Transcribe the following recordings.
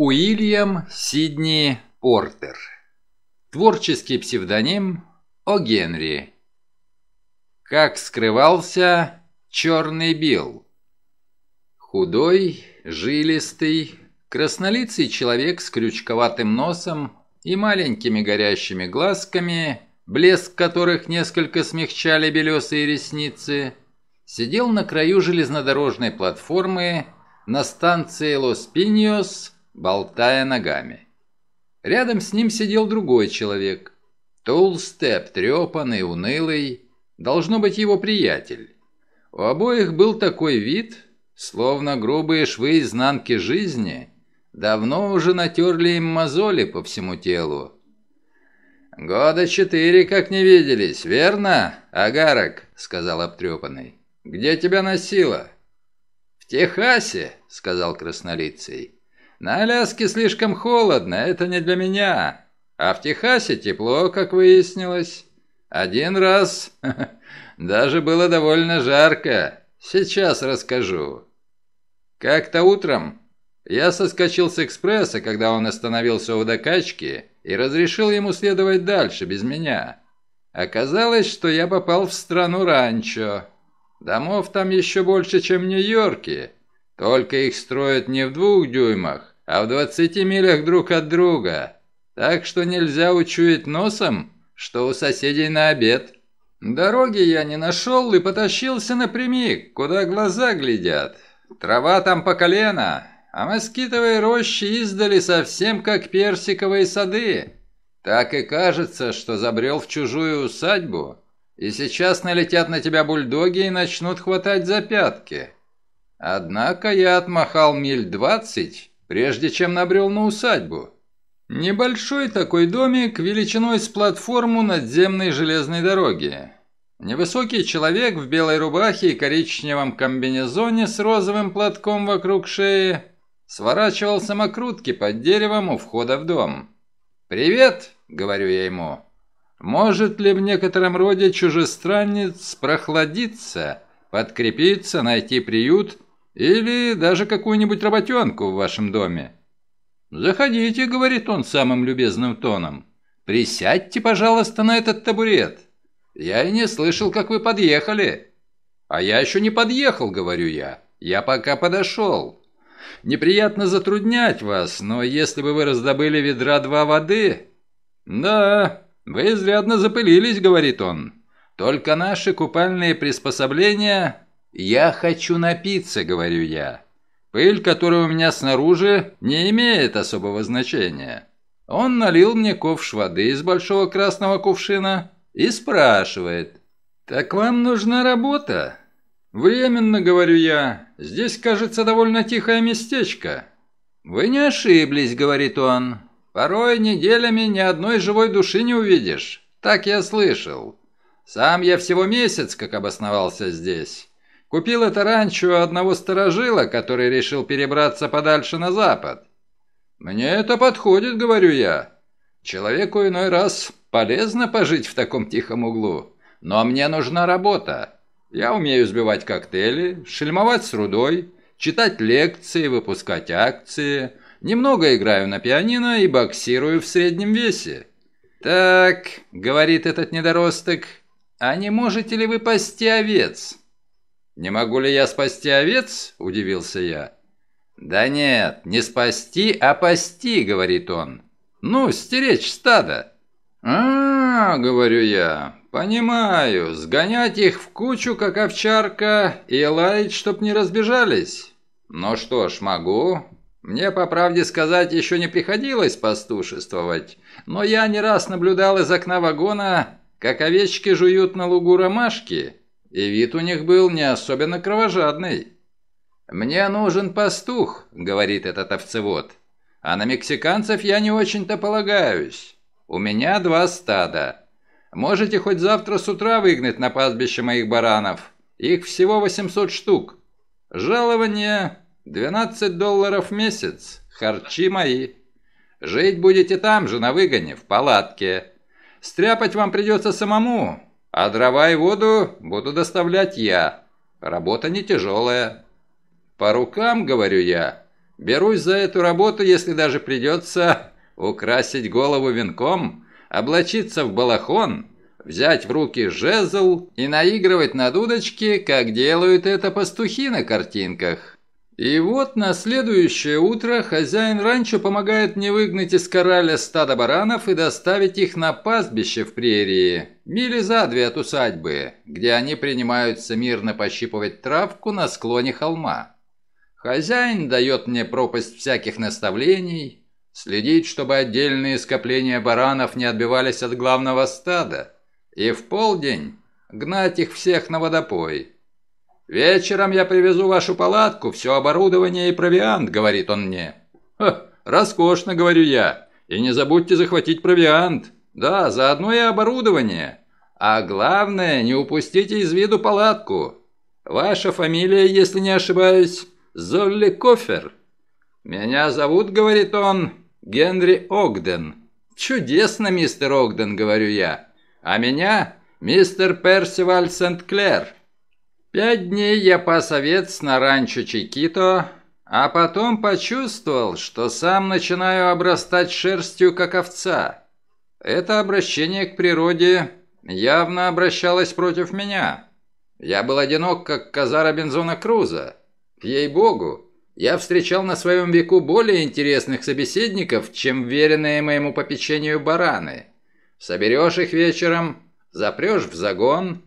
Уильям Сидни Портер. Творческий псевдоним О. Генри. Как скрывался Черный Билл. Худой, жилистый, краснолицый человек с крючковатым носом и маленькими горящими глазками, блеск которых несколько смягчали белесые ресницы, сидел на краю железнодорожной платформы на станции Лос-Пиньос, болтая ногами. Рядом с ним сидел другой человек. Толстый, обтрепанный, унылый. Должно быть его приятель. У обоих был такой вид, словно грубые швы изнанки жизни давно уже натерли им мозоли по всему телу. «Года четыре как не виделись, верно, Агарок?» — сказал обтрепанный. «Где тебя носило?» «В Техасе», — сказал краснолицый. На Аляске слишком холодно, это не для меня. А в Техасе тепло, как выяснилось. Один раз даже было довольно жарко. Сейчас расскажу. Как-то утром я соскочил с экспресса, когда он остановился у докачки, и разрешил ему следовать дальше, без меня. Оказалось, что я попал в страну ранчо. Домов там еще больше, чем в Нью-Йорке. Только их строят не в двух дюймах, а в двадцати милях друг от друга. Так что нельзя учуять носом, что у соседей на обед. Дороги я не нашел и потащился напрямик, куда глаза глядят. Трава там по колено, а москитовые рощи издали совсем как персиковые сады. Так и кажется, что забрел в чужую усадьбу, и сейчас налетят на тебя бульдоги и начнут хватать за пятки. Однако я отмахал миль двадцать, прежде чем набрел на усадьбу. Небольшой такой домик величиной с платформу надземной железной дороги. Невысокий человек в белой рубахе и коричневом комбинезоне с розовым платком вокруг шеи сворачивал самокрутки под деревом у входа в дом. «Привет!» — говорю я ему. «Может ли в некотором роде чужестранец прохладиться, подкрепиться, найти приют или даже какую-нибудь работенку в вашем доме. «Заходите», — говорит он самым любезным тоном. «Присядьте, пожалуйста, на этот табурет. Я и не слышал, как вы подъехали». «А я еще не подъехал», — говорю я. «Я пока подошел. Неприятно затруднять вас, но если бы вы раздобыли ведра два воды...» «Да, вы изрядно запылились», — говорит он. «Только наши купальные приспособления «Я хочу напиться», — говорю я. Пыль, которая у меня снаружи, не имеет особого значения. Он налил мне ковш воды из большого красного кувшина и спрашивает. «Так вам нужна работа?» «Временно», — говорю я. «Здесь, кажется, довольно тихое местечко». «Вы не ошиблись», — говорит он. «Порой неделями ни одной живой души не увидишь. Так я слышал. Сам я всего месяц, как обосновался здесь. Купил это ранчо у одного сторожила, который решил перебраться подальше на запад. Мне это подходит, говорю я. Человеку иной раз полезно пожить в таком тихом углу. Но мне нужна работа. Я умею сбивать коктейли, шельмовать с рудой, читать лекции, выпускать акции. Немного играю на пианино и боксирую в среднем весе. «Так», — говорит этот недоросток, — «а не можете ли вы пасти овец?» «Не могу ли я спасти овец?» – удивился я. «Да нет, не спасти, а пасти», – говорит он. «Ну, стеречь стадо». «А, говорю я, — понимаю, сгонять их в кучу, как овчарка, и лаять, чтоб не разбежались. Ну что ж, могу. Мне, по правде сказать, еще не приходилось пастушествовать, но я не раз наблюдал из окна вагона, как овечки жуют на лугу ромашки, и вид у них был не особенно кровожадный. «Мне нужен пастух», — говорит этот овцевод. «А на мексиканцев я не очень-то полагаюсь. У меня два стада. Можете хоть завтра с утра выгнать на пастбище моих баранов. Их всего 800 штук. Жалование 12 долларов в месяц. Харчи мои. Жить будете там же, на выгоне, в палатке. Стряпать вам придется самому, а дрова и воду буду доставлять я. Работа не тяжелая. По рукам, говорю я. Берусь за эту работу, если даже придется украсить голову венком, облачиться в балахон, взять в руки жезл и наигрывать на дудочке, как делают это пастухи на картинках. И вот на следующее утро хозяин ранчо помогает мне выгнать из кораля стадо баранов и доставить их на пастбище в прерии, мили за две от усадьбы, где они принимаются мирно пощипывать травку на склоне холма. Хозяин дает мне пропасть всяких наставлений, следить, чтобы отдельные скопления баранов не отбивались от главного стада, и в полдень гнать их всех на водопой. «Вечером я привезу вашу палатку, все оборудование и провиант», — говорит он мне. «Ха, роскошно», — говорю я. «И не забудьте захватить провиант. Да, заодно и оборудование. А главное, не упустите из виду палатку. Ваша фамилия, если не ошибаюсь, Золли Кофер. Меня зовут, — говорит он, — Генри Огден. Чудесно, мистер Огден, — говорю я. А меня — мистер Персиваль Сент-Клер. Пять дней я пас овец на ранчо Чикито, а потом почувствовал, что сам начинаю обрастать шерстью, как овца. Это обращение к природе явно обращалось против меня. Я был одинок, как коза Робинзона Круза. Ей-богу, я встречал на своем веку более интересных собеседников, чем веренные моему попечению бараны. Соберешь их вечером, запрешь в загон,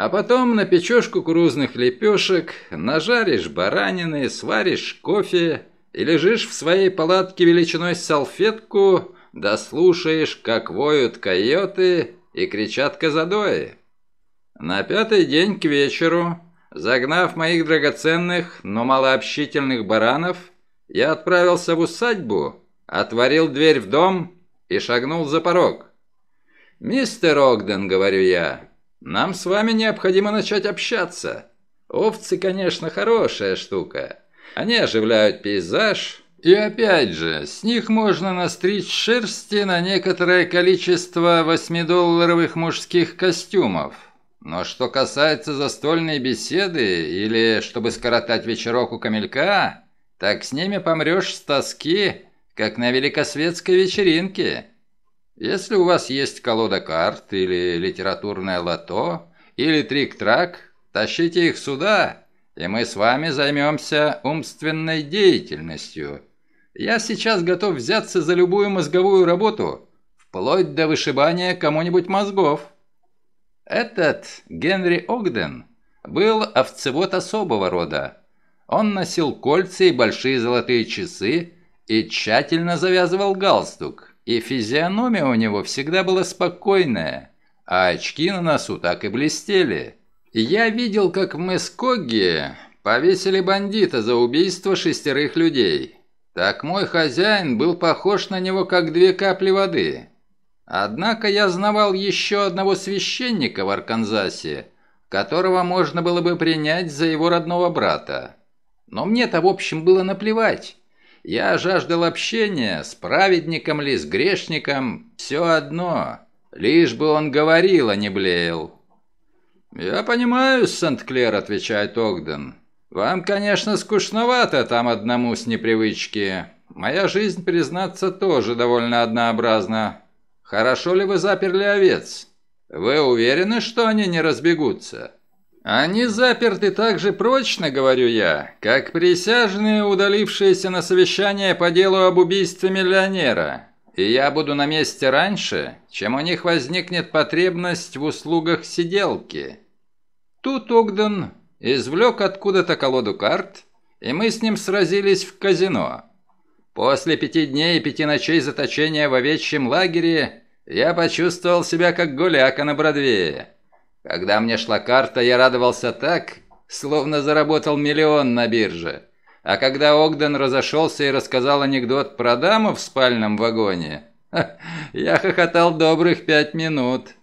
а потом напечешь кукурузных лепешек, нажаришь баранины, сваришь кофе и лежишь в своей палатке величиной салфетку, дослушаешь, как воют койоты и кричат казадои. На пятый день к вечеру, загнав моих драгоценных, но малообщительных баранов, я отправился в усадьбу, отворил дверь в дом и шагнул за порог. «Мистер Огден», — говорю я, нам с вами необходимо начать общаться. Овцы, конечно, хорошая штука. Они оживляют пейзаж. И опять же, с них можно настричь шерсти на некоторое количество восьмидолларовых мужских костюмов. Но что касается застольной беседы или чтобы скоротать вечерок у камелька, так с ними помрешь с тоски, как на великосветской вечеринке. Если у вас есть колода карт или литературное лото, или трик-трак, тащите их сюда, и мы с вами займемся умственной деятельностью. Я сейчас готов взяться за любую мозговую работу, вплоть до вышибания кому-нибудь мозгов. Этот Генри Огден был овцевод особого рода. Он носил кольца и большие золотые часы и тщательно завязывал галстук и физиономия у него всегда была спокойная, а очки на носу так и блестели. Я видел, как в Мэскоге повесили бандита за убийство шестерых людей. Так мой хозяин был похож на него, как две капли воды. Однако я знавал еще одного священника в Арканзасе, которого можно было бы принять за его родного брата. Но мне-то, в общем, было наплевать. Я жаждал общения, с праведником ли, с грешником, все одно, лишь бы он говорил, а не блеял. «Я понимаю, Сент-Клер», — отвечает Огден. «Вам, конечно, скучновато там одному с непривычки. Моя жизнь, признаться, тоже довольно однообразна. Хорошо ли вы заперли овец? Вы уверены, что они не разбегутся?» «Они заперты так же прочно, говорю я, как присяжные, удалившиеся на совещание по делу об убийстве миллионера. И я буду на месте раньше, чем у них возникнет потребность в услугах сиделки». Тут Огден извлек откуда-то колоду карт, и мы с ним сразились в казино. После пяти дней и пяти ночей заточения в овечьем лагере я почувствовал себя как гуляка на Бродвее. Когда мне шла карта, я радовался так, словно заработал миллион на бирже. А когда Огден разошелся и рассказал анекдот про даму в спальном вагоне, я хохотал добрых пять минут.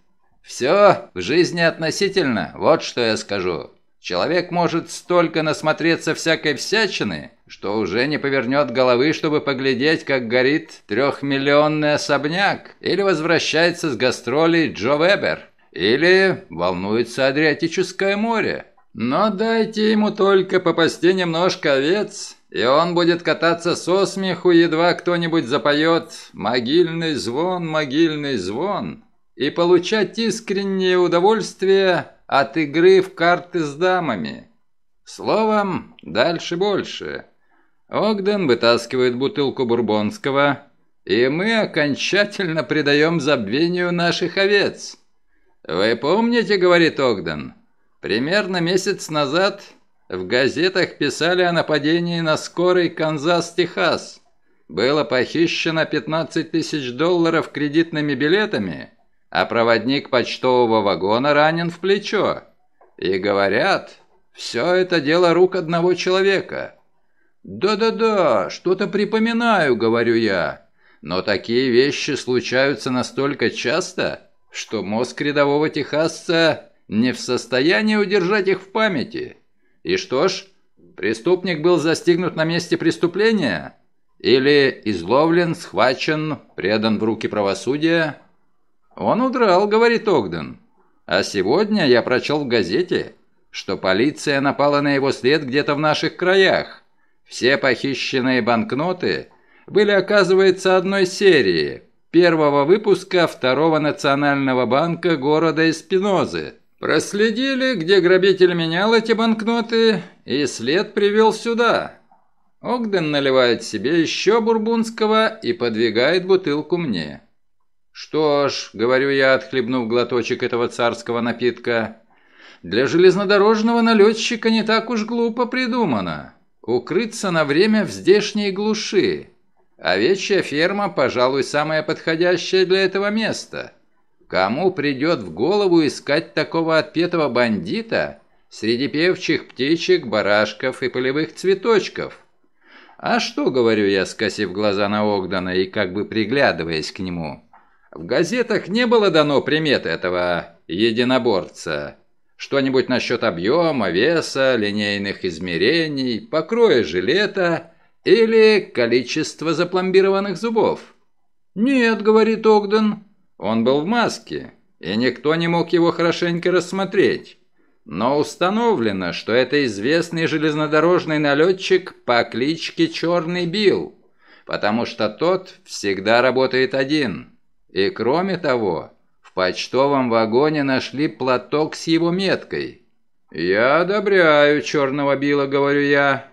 Все в жизни относительно, вот что я скажу. Человек может столько насмотреться всякой всячины, что уже не повернет головы, чтобы поглядеть, как горит трехмиллионный особняк, или возвращается с гастролей Джо Вебер. Или волнуется Адриатическое море. Но дайте ему только попасти немножко овец, и он будет кататься со смеху, едва кто-нибудь запоет «Могильный звон, могильный звон» и получать искреннее удовольствие от игры в карты с дамами. Словом, дальше больше. Огден вытаскивает бутылку бурбонского, и мы окончательно предаем забвению наших овец. «Вы помните, — говорит Огден, — примерно месяц назад в газетах писали о нападении на скорый Канзас-Техас. Было похищено 15 тысяч долларов кредитными билетами, а проводник почтового вагона ранен в плечо. И говорят, все это дело рук одного человека. «Да-да-да, что-то припоминаю», — говорю я. Но такие вещи случаются настолько часто, что мозг рядового техасца не в состоянии удержать их в памяти. И что ж, преступник был застигнут на месте преступления? Или изловлен, схвачен, предан в руки правосудия? Он удрал, говорит Огден. А сегодня я прочел в газете, что полиция напала на его след где-то в наших краях. Все похищенные банкноты были, оказывается, одной серии, первого выпуска Второго национального банка города Эспинозы. Проследили, где грабитель менял эти банкноты, и след привел сюда. Огден наливает себе еще бурбунского и подвигает бутылку мне. «Что ж», — говорю я, отхлебнув глоточек этого царского напитка, «для железнодорожного налетчика не так уж глупо придумано. Укрыться на время в здешней глуши. Овечья ферма, пожалуй, самое подходящее для этого места. Кому придет в голову искать такого отпетого бандита среди певчих птичек, барашков и полевых цветочков? А что, говорю я, скосив глаза на Огдана и как бы приглядываясь к нему? В газетах не было дано примет этого единоборца. Что-нибудь насчет объема, веса, линейных измерений, покроя жилета или количество запломбированных зубов? «Нет», — говорит Огден, — «он был в маске, и никто не мог его хорошенько рассмотреть. Но установлено, что это известный железнодорожный налетчик по кличке Черный Билл, потому что тот всегда работает один. И кроме того, в почтовом вагоне нашли платок с его меткой. «Я одобряю Черного Билла», — говорю я.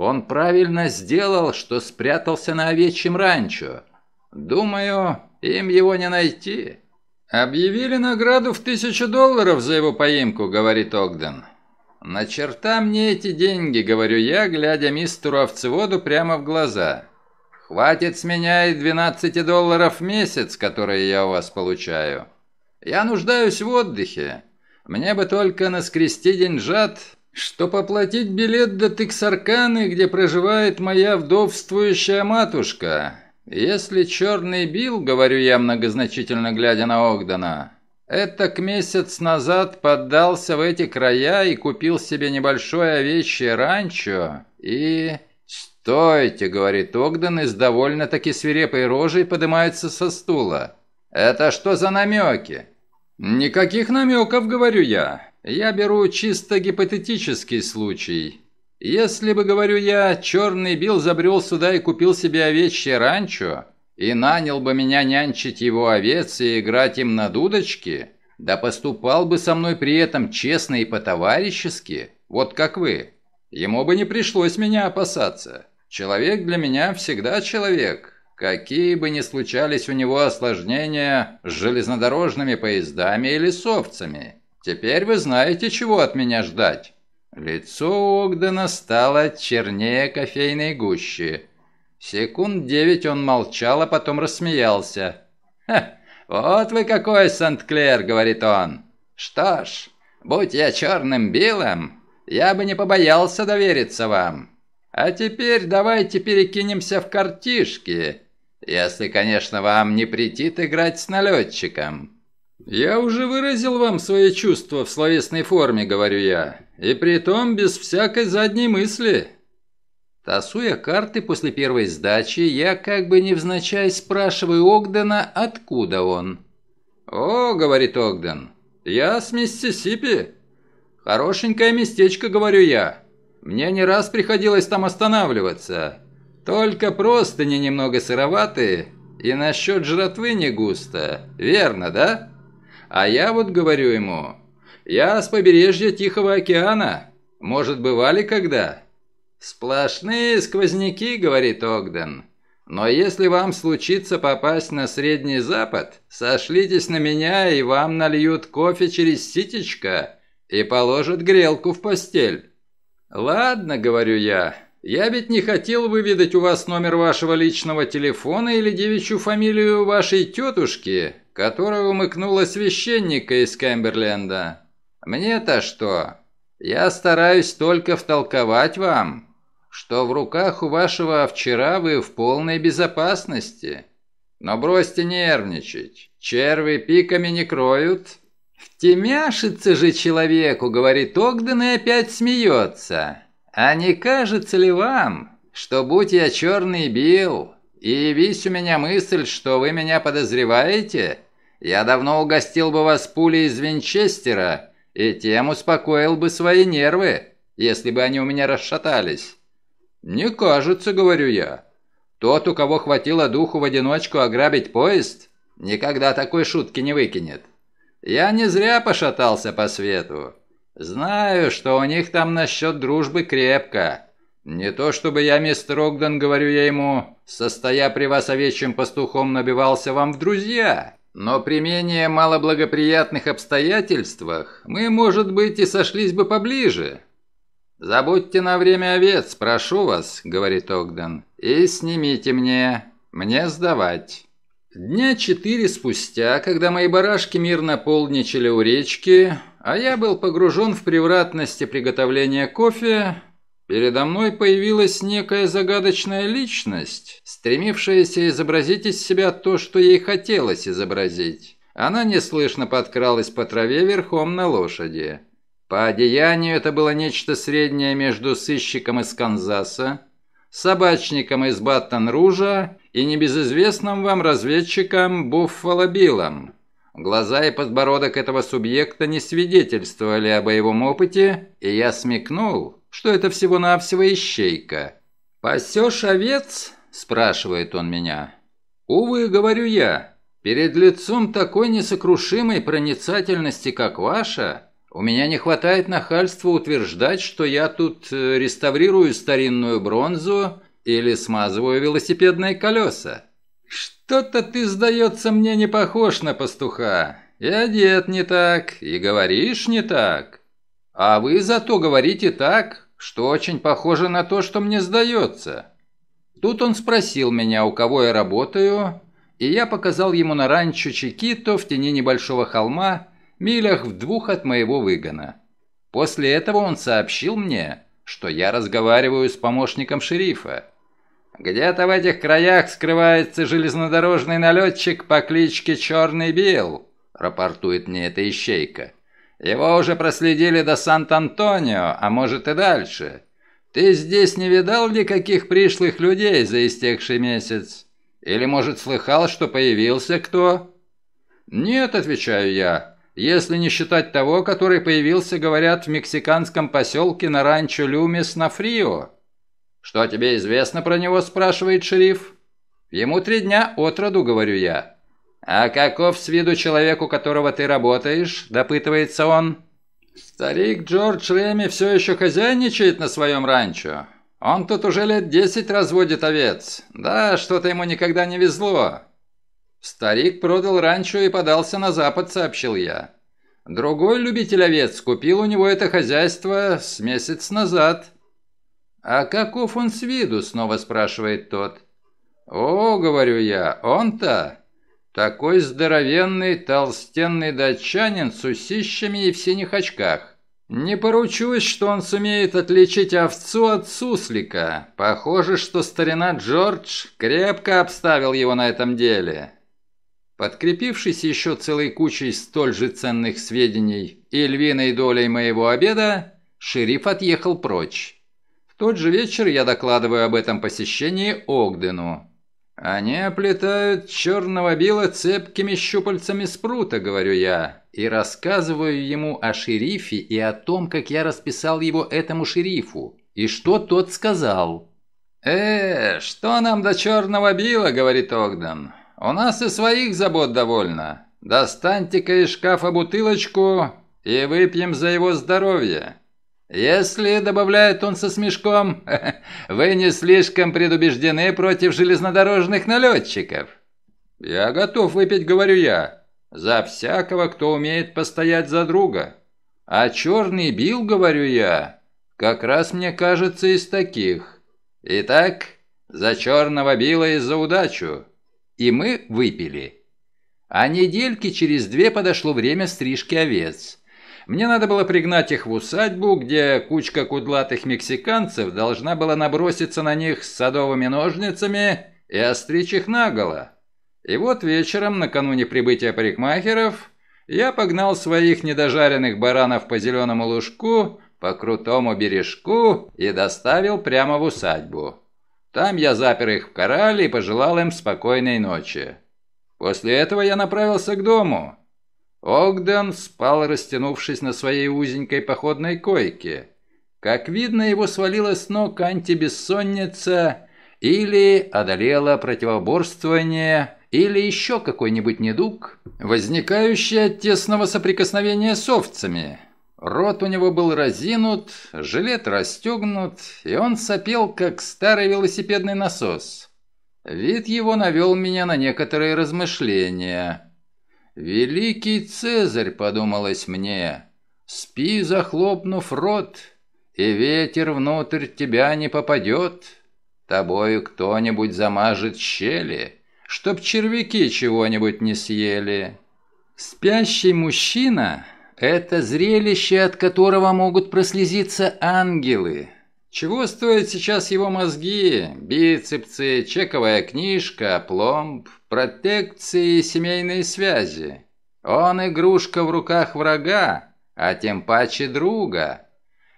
Он правильно сделал, что спрятался на овечьем ранчо. Думаю, им его не найти. Объявили награду в тысячу долларов за его поимку, говорит Огден. На черта мне эти деньги, говорю я, глядя мистеру овцеводу прямо в глаза. Хватит с меня и 12 долларов в месяц, которые я у вас получаю. Я нуждаюсь в отдыхе. Мне бы только наскрести деньжат, что оплатить билет до Тексарканы, где проживает моя вдовствующая матушка. Если черный бил, говорю я многозначительно глядя на Огдана, это к месяц назад поддался в эти края и купил себе небольшое овечье ранчо и... «Стойте!» — говорит Огден и с довольно-таки свирепой рожей поднимается со стула. «Это что за намеки?» «Никаких намеков, говорю я. Я беру чисто гипотетический случай. Если бы, говорю я, черный Билл забрел сюда и купил себе овечье ранчо, и нанял бы меня нянчить его овец и играть им на дудочке, да поступал бы со мной при этом честно и по-товарищески, вот как вы, ему бы не пришлось меня опасаться. Человек для меня всегда человек, какие бы ни случались у него осложнения с железнодорожными поездами или с овцами». Теперь вы знаете, чего от меня ждать». Лицо Огдена стало чернее кофейной гущи. Секунд девять он молчал, а потом рассмеялся. «Ха, вот вы какой, Сент-Клер!» — говорит он. «Что ж, будь я черным Биллом, я бы не побоялся довериться вам. А теперь давайте перекинемся в картишки, если, конечно, вам не претит играть с налетчиком». «Я уже выразил вам свои чувства в словесной форме», — говорю я, «и при том без всякой задней мысли». Тасуя карты после первой сдачи, я как бы невзначай спрашиваю Огдена, откуда он. «О», — говорит Огден, — «я с Миссисипи». «Хорошенькое местечко», — говорю я. Мне не раз приходилось там останавливаться. Только просто не немного сыроватые, и насчет жратвы не густо. Верно, да? А я вот говорю ему, я с побережья Тихого океана. Может, бывали когда? Сплошные сквозняки, говорит Огден. Но если вам случится попасть на Средний Запад, сошлитесь на меня, и вам нальют кофе через ситечко и положат грелку в постель. Ладно, говорю я, я ведь не хотел выведать у вас номер вашего личного телефона или девичью фамилию вашей тетушки, которая умыкнула священника из Кэмберленда. Мне-то что? Я стараюсь только втолковать вам, что в руках у вашего вчера вы в полной безопасности. Но бросьте нервничать. Черви пиками не кроют. Втемяшится же человеку, говорит Огден и опять смеется. А не кажется ли вам, что будь я черный Билл, и явись у меня мысль, что вы меня подозреваете, я давно угостил бы вас пулей из Винчестера и тем успокоил бы свои нервы, если бы они у меня расшатались. Не кажется, говорю я. Тот, у кого хватило духу в одиночку ограбить поезд, никогда такой шутки не выкинет. Я не зря пошатался по свету. Знаю, что у них там насчет дружбы крепко. Не то чтобы я, мистер Огден, говорю я ему, состоя при вас овечьим пастухом, набивался вам в друзья. Но при менее малоблагоприятных обстоятельствах мы, может быть, и сошлись бы поближе. «Забудьте на время овец, прошу вас», — говорит Огден, — «и снимите мне, мне сдавать». Дня четыре спустя, когда мои барашки мирно полничали у речки, а я был погружен в превратности приготовления кофе, Передо мной появилась некая загадочная личность, стремившаяся изобразить из себя то, что ей хотелось изобразить. Она неслышно подкралась по траве верхом на лошади. По одеянию это было нечто среднее между сыщиком из Канзаса, собачником из Баттон-Ружа и небезызвестным вам разведчиком Буффало Биллом. Глаза и подбородок этого субъекта не свидетельствовали о боевом опыте, и я смекнул, что это всего-навсего ищейка. «Пасешь овец?» – спрашивает он меня. «Увы, — говорю я, — перед лицом такой несокрушимой проницательности, как ваша, у меня не хватает нахальства утверждать, что я тут э, реставрирую старинную бронзу или смазываю велосипедные колеса. Что-то ты, сдается мне, не похож на пастуха. И одет не так, и говоришь не так. А вы зато говорите так, что очень похоже на то, что мне сдается. Тут он спросил меня, у кого я работаю, и я показал ему на ранчо Чикито в тени небольшого холма, милях в двух от моего выгона. После этого он сообщил мне, что я разговариваю с помощником шерифа. Где-то в этих краях скрывается железнодорожный налетчик по кличке Черный Билл, рапортует мне эта ищейка. Его уже проследили до Сант-Антонио, а может и дальше. Ты здесь не видал ли каких пришлых людей за истекший месяц? Или, может, слыхал, что появился кто?» «Нет», — отвечаю я, — «если не считать того, который появился, говорят, в мексиканском поселке на ранчо Люмис на Фрио». «Что тебе известно про него?» — спрашивает шериф. «Ему три дня от роду», — говорю я. «А каков с виду человек, у которого ты работаешь?» – допытывается он. «Старик Джордж Реми все еще хозяйничает на своем ранчо. Он тут уже лет десять разводит овец. Да, что-то ему никогда не везло». «Старик продал ранчо и подался на запад», – сообщил я. «Другой любитель овец купил у него это хозяйство с месяц назад». «А каков он с виду?» – снова спрашивает тот. «О, — говорю я, — он-то такой здоровенный, толстенный датчанин с усищами и в синих очках. Не поручусь, что он сумеет отличить овцу от суслика. Похоже, что старина Джордж крепко обставил его на этом деле. Подкрепившись еще целой кучей столь же ценных сведений и львиной долей моего обеда, шериф отъехал прочь. В тот же вечер я докладываю об этом посещении Огдену. «Они оплетают черного била цепкими щупальцами спрута», — говорю я, и рассказываю ему о шерифе и о том, как я расписал его этому шерифу. и что тот сказал. «Э, что нам до черного била?» — говорит Огден. «У нас и своих забот довольно. Достаньте-ка из шкафа бутылочку и выпьем за его здоровье. Если, — добавляет он со смешком, — вы не слишком предубеждены против железнодорожных налетчиков». «Я готов выпить, — говорю я, — за всякого, кто умеет постоять за друга. А черный бил, — говорю я, — как раз мне кажется из таких». Итак, за черного била и за удачу. И мы выпили. А недельки через две подошло время стрижки овец. Мне надо было пригнать их в усадьбу, где кучка кудлатых мексиканцев должна была наброситься на них с садовыми ножницами и остричь их наголо. И вот вечером, накануне прибытия парикмахеров, я погнал своих недожаренных баранов по зеленому лужку, по крутому бережку и доставил прямо в усадьбу. Там я запер их в корале и пожелал им спокойной ночи. После этого я направился к дому. Огден спал, растянувшись на своей узенькой походной койке. Как видно, его свалила с ног антибессонница или одолело противоборствование, или еще какой-нибудь недуг, возникающий от тесного соприкосновения с овцами – Рот у него был разинут, жилет расстегнут, и он сопел, как старый велосипедный насос. Вид его навел меня на некоторые размышления. «Великий Цезарь», — подумалось мне, — «спи, захлопнув рот, и ветер внутрь тебя не попадет. Тобою кто-нибудь замажет щели, чтоб червяки чего-нибудь не съели». Спящий мужчина это зрелище, от которого могут прослезиться ангелы. Чего стоят сейчас его мозги, бицепсы, чековая книжка, пломб, протекции и семейные связи? Он игрушка в руках врага, а тем паче друга.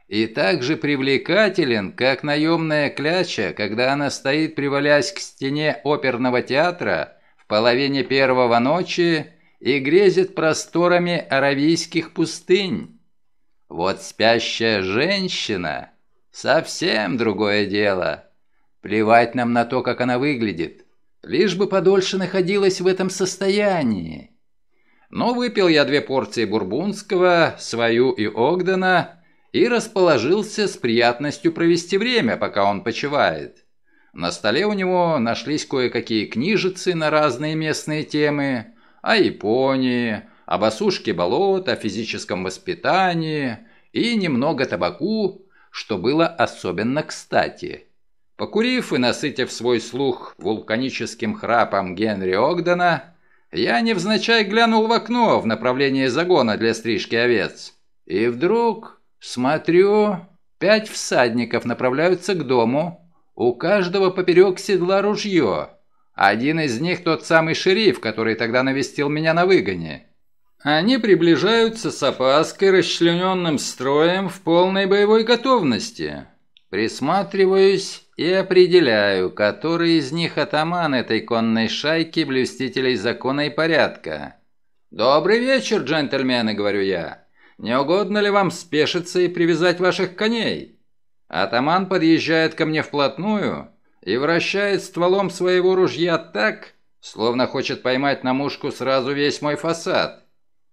И так же привлекателен, как наемная кляча, когда она стоит, привалясь к стене оперного театра в половине первого ночи и грезит просторами аравийских пустынь. Вот спящая женщина — совсем другое дело. Плевать нам на то, как она выглядит, лишь бы подольше находилась в этом состоянии. Но выпил я две порции бурбунского, свою и Огдена, и расположился с приятностью провести время, пока он почивает. На столе у него нашлись кое-какие книжицы на разные местные темы, о Японии, об осушке болот, о физическом воспитании и немного табаку, что было особенно кстати. Покурив и насытив свой слух вулканическим храпом Генри Огдена, я невзначай глянул в окно в направлении загона для стрижки овец. И вдруг, смотрю, пять всадников направляются к дому, у каждого поперек седла ружье. Один из них тот самый шериф, который тогда навестил меня на выгоне. Они приближаются с опаской, расчлененным строем в полной боевой готовности. Присматриваюсь и определяю, который из них атаман этой конной шайки блюстителей закона и порядка. «Добрый вечер, джентльмены», — говорю я. «Не угодно ли вам спешиться и привязать ваших коней?» Атаман подъезжает ко мне вплотную и вращает стволом своего ружья так, словно хочет поймать на мушку сразу весь мой фасад.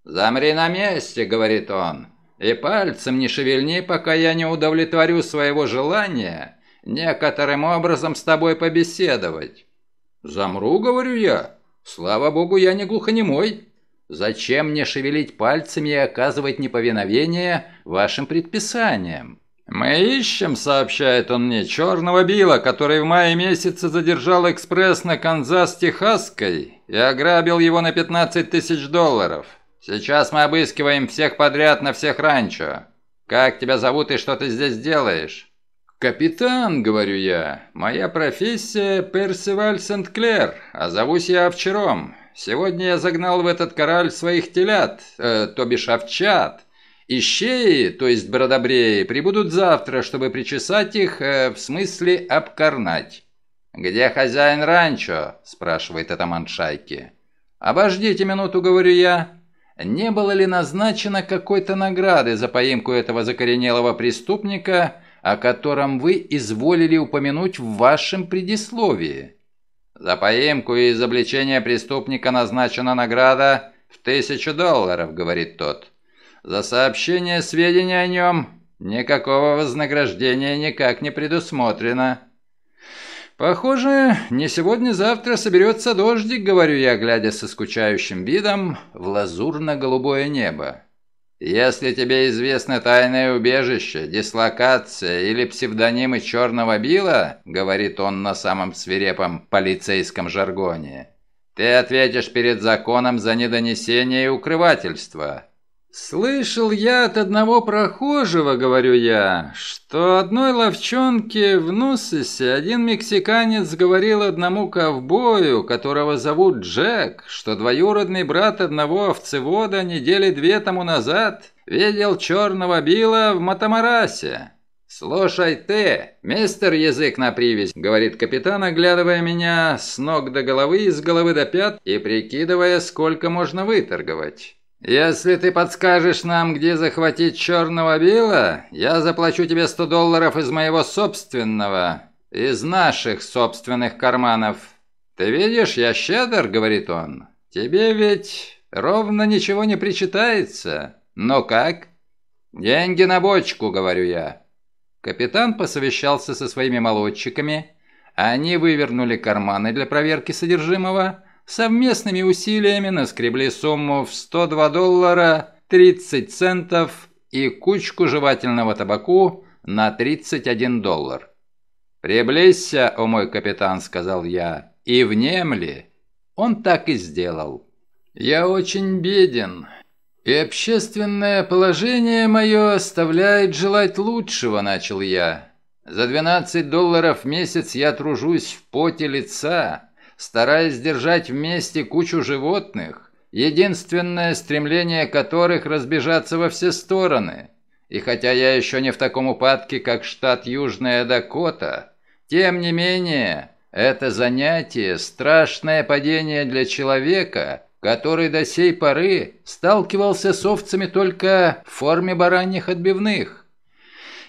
«Замри на месте», — говорит он, — «и пальцем не шевельни, пока я не удовлетворю своего желания некоторым образом с тобой побеседовать». «Замру», — говорю я. «Слава богу, я не глухонемой. Зачем мне шевелить пальцами и оказывать неповиновение вашим предписаниям?» «Мы ищем», — сообщает он мне, — «черного Билла, который в мае месяце задержал экспресс на Канзас-Техасской и ограбил его на 15 тысяч долларов. Сейчас мы обыскиваем всех подряд на всех ранчо. Как тебя зовут и что ты здесь делаешь?» «Капитан», — говорю я, — «моя профессия Персиваль Сент-Клер, а зовусь я Овчаром. Сегодня я загнал в этот кораль своих телят, э, то бишь овчат». Ищеи, то есть бродобреи, прибудут завтра, чтобы причесать их, э, в смысле обкорнать. «Где хозяин ранчо?» – спрашивает атаман шайки. «Обождите минуту», – говорю я. Не было ли назначено какой-то награды за поимку этого закоренелого преступника, о котором вы изволили упомянуть в вашем предисловии. За поимку и изобличение преступника назначена награда в тысячу долларов, говорит тот. За сообщение сведений о нем никакого вознаграждения никак не предусмотрено. Похоже, не сегодня-завтра соберется дождик, говорю я, глядя со скучающим видом в лазурно-голубое небо. Если тебе известно тайное убежище, дислокация или псевдонимы Черного Билла, говорит он на самом свирепом полицейском жаргоне, ты ответишь перед законом за недонесение и укрывательство. «Слышал я от одного прохожего, — говорю я, — что одной ловчонке в Нусесе один мексиканец говорил одному ковбою, которого зовут Джек, что двоюродный брат одного овцевода недели две тому назад видел черного Билла в Матамарасе. «Слушай ты, мистер язык на привязь», — говорит капитан, оглядывая меня с ног до головы и с головы до пят и прикидывая, сколько можно выторговать. «Если ты подскажешь нам, где захватить черного Билла, я заплачу тебе 100 долларов из моего собственного, из наших собственных карманов. Ты видишь, я щедр», — говорит он. «Тебе ведь ровно ничего не причитается. Но как?» «Деньги на бочку», — говорю я. Капитан посовещался со своими молодчиками. Они вывернули карманы для проверки содержимого, совместными усилиями наскребли сумму в 102 доллара 30 центов и кучку жевательного табаку на 31 доллар. «Приблизься, о мой капитан», — сказал я, — «и внемли». Он так и сделал. «Я очень беден, и общественное положение мое оставляет желать лучшего», — начал я. «За 12 долларов в месяц я тружусь в поте лица» стараясь держать вместе кучу животных, единственное стремление которых разбежаться во все стороны. И хотя я еще не в таком упадке, как штат Южная Дакота, тем не менее, это занятие – страшное падение для человека, который до сей поры сталкивался с овцами только в форме бараньих отбивных.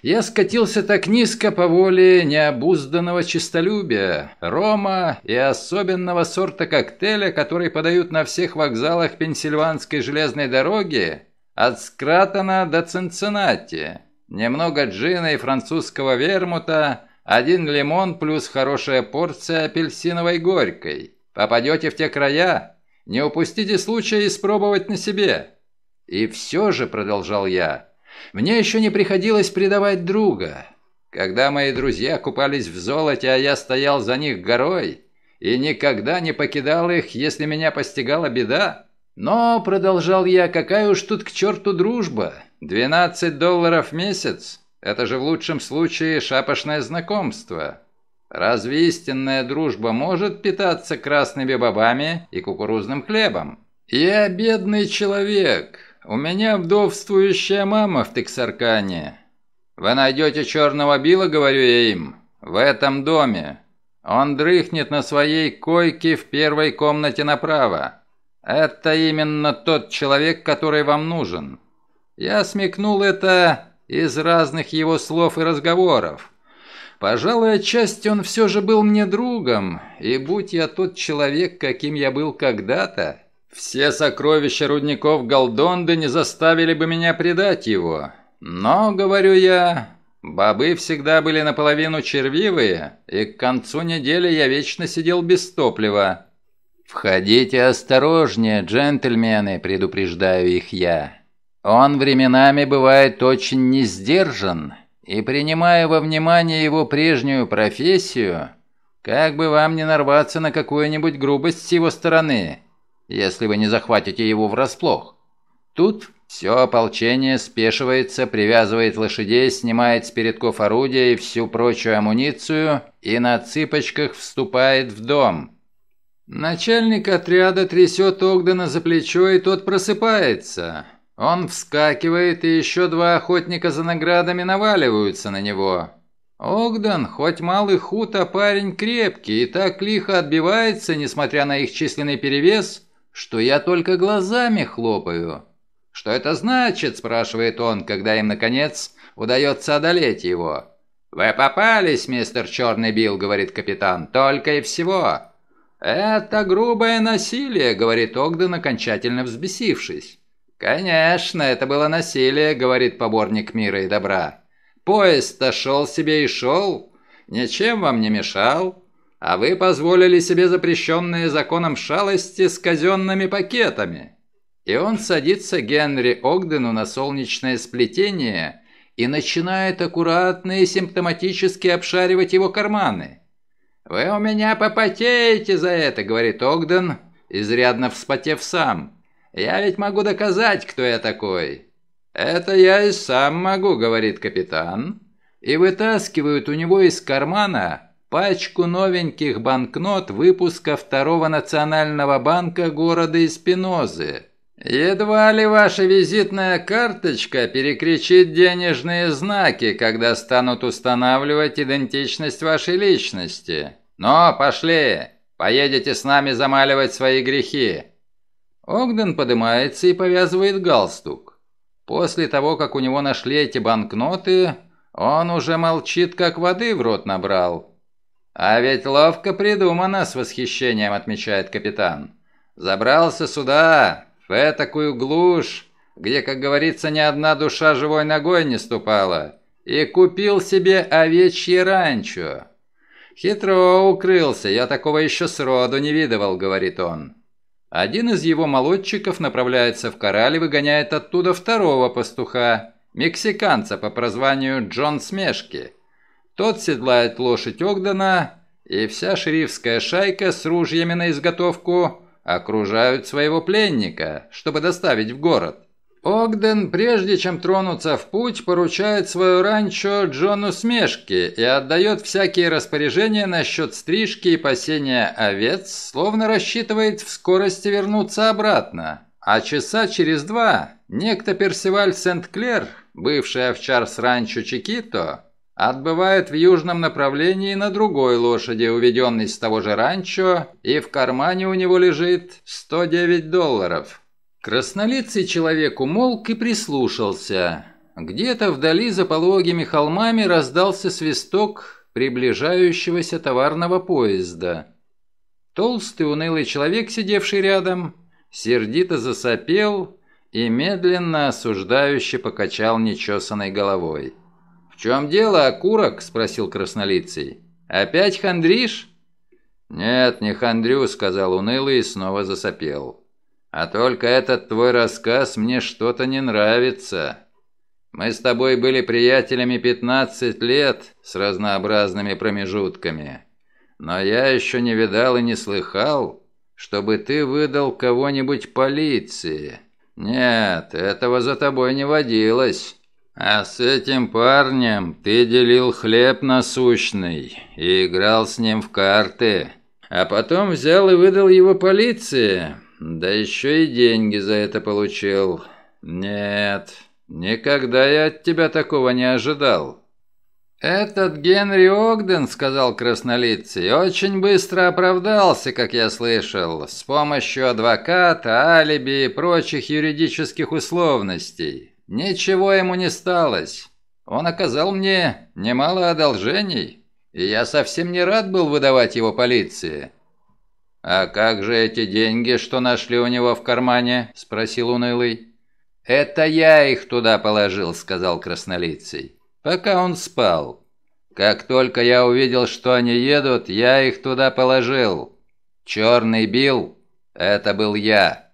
Я скатился так низко по воле необузданного честолюбия, рома и особенного сорта коктейля, который подают на всех вокзалах Пенсильванской железной дороги, от Скратона до Цинциннати. Немного джина и французского вермута, один лимон плюс хорошая порция апельсиновой горькой. Попадете в те края, не упустите случая испробовать на себе. И все же, продолжал я, мне еще не приходилось предавать друга. Когда мои друзья купались в золоте, а я стоял за них горой, и никогда не покидал их, если меня постигала беда. Но, продолжал я, какая уж тут к черту дружба? 12 долларов в месяц? Это же в лучшем случае шапошное знакомство. Разве истинная дружба может питаться красными бобами и кукурузным хлебом? Я бедный человек, у меня вдовствующая мама в Тексаркане. Вы найдете черного Билла, говорю я им, в этом доме. Он дрыхнет на своей койке в первой комнате направо. Это именно тот человек, который вам нужен. Я смекнул это из разных его слов и разговоров. Пожалуй, отчасти он все же был мне другом, и будь я тот человек, каким я был когда-то, все сокровища рудников Голдонды не заставили бы меня предать его. Но, говорю я, бобы всегда были наполовину червивые, и к концу недели я вечно сидел без топлива. «Входите осторожнее, джентльмены», — предупреждаю их я. «Он временами бывает очень несдержан, и, принимая во внимание его прежнюю профессию, как бы вам не нарваться на какую-нибудь грубость с его стороны» если вы не захватите его врасплох. Тут все ополчение спешивается, привязывает лошадей, снимает с передков орудия и всю прочую амуницию и на цыпочках вступает в дом. Начальник отряда трясет Огдена за плечо, и тот просыпается. Он вскакивает, и еще два охотника за наградами наваливаются на него. Огден, хоть малый худ, а парень крепкий, и так лихо отбивается, несмотря на их численный перевес – что я только глазами хлопаю. «Что это значит?» – спрашивает он, когда им, наконец, удается одолеть его. «Вы попались, мистер Черный Билл», — говорит капитан, — «только и всего». «Это грубое насилие», — говорит Огден, окончательно взбесившись. «Конечно, это было насилие», — говорит поборник мира и добра. «Поезд-то шел себе и шел, ничем вам не мешал, а вы позволили себе запрещенные законом шалости с казенными пакетами». И он садится Генри Огдену на солнечное сплетение и начинает аккуратно и симптоматически обшаривать его карманы. «Вы у меня попотеете за это», — говорит Огден, изрядно вспотев сам. «Я ведь могу доказать, кто я такой». «Это я и сам могу», — говорит капитан. И вытаскивают у него из кармана пачку новеньких банкнот выпуска Второго национального банка города Испинозы. Едва ли ваша визитная карточка перекричит денежные знаки, когда станут устанавливать идентичность вашей личности. «Но, пошли! Поедете с нами замаливать свои грехи!» Огден поднимается и повязывает галстук. После того, как у него нашли эти банкноты, он уже молчит, как воды в рот набрал. «А ведь ловко придумано», — с восхищением отмечает капитан. «Забрался сюда, в такую глушь, где, как говорится, ни одна душа живой ногой не ступала, и купил себе овечье ранчо. «Хитро укрылся, я такого еще сроду не видывал», — говорит он. Один из его молодчиков направляется в кораль и выгоняет оттуда второго пастуха, мексиканца по прозванию Джон Смешки. Тот седлает лошадь Огдена, и вся шерифская шайка с ружьями на изготовку окружают своего пленника, чтобы доставить в город. Огден, прежде чем тронуться в путь, поручает свое ранчо Джону Смешке и отдает всякие распоряжения насчет стрижки и пасения овец, словно рассчитывает в скорости вернуться обратно. А часа через два некто Персиваль Сент-Клер, бывший овчар с ранчо Чикито, отбывает в южном направлении на другой лошади, уведенной с того же ранчо, и в кармане у него лежит 109 долларов. Краснолицый человек умолк и прислушался. Где-то вдали за пологими холмами раздался свисток приближающегося товарного поезда. Толстый унылый человек, сидевший рядом, сердито засопел и медленно осуждающе покачал нечесанной головой. «В чем дело, окурок?» – спросил краснолицый. «Опять хандришь?» «Нет, не хандрю», – сказал унылый и снова засопел. А только этот твой рассказ мне что-то не нравится. Мы с тобой были приятелями 15 лет с разнообразными промежутками. Но я еще не видал и не слыхал, чтобы ты выдал кого-нибудь полиции. Нет, этого за тобой не водилось. А с этим парнем ты делил хлеб насущный и играл с ним в карты. А потом взял и выдал его полиции. Да еще и деньги за это получил. Нет, никогда я от тебя такого не ожидал. «Этот Генри Огден, — сказал краснолицый, — очень быстро оправдался, как я слышал, с помощью адвоката, алиби и прочих юридических условностей. Ничего ему не сталось. Он оказал мне немало одолжений, и я совсем не рад был выдавать его полиции. «А как же эти деньги, что нашли у него в кармане?» – спросил унылый. «Это я их туда положил», – сказал краснолицый. «Пока он спал. Как только я увидел, что они едут, я их туда положил. Черный бил – это был я.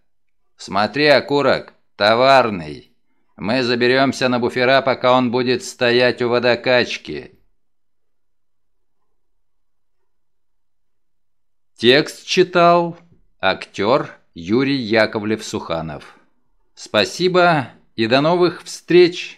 Смотри, окурок, товарный. Мы заберемся на буфера, пока он будет стоять у водокачки. Текст читал актер Юрий Яковлев-Суханов. Спасибо и до новых встреч!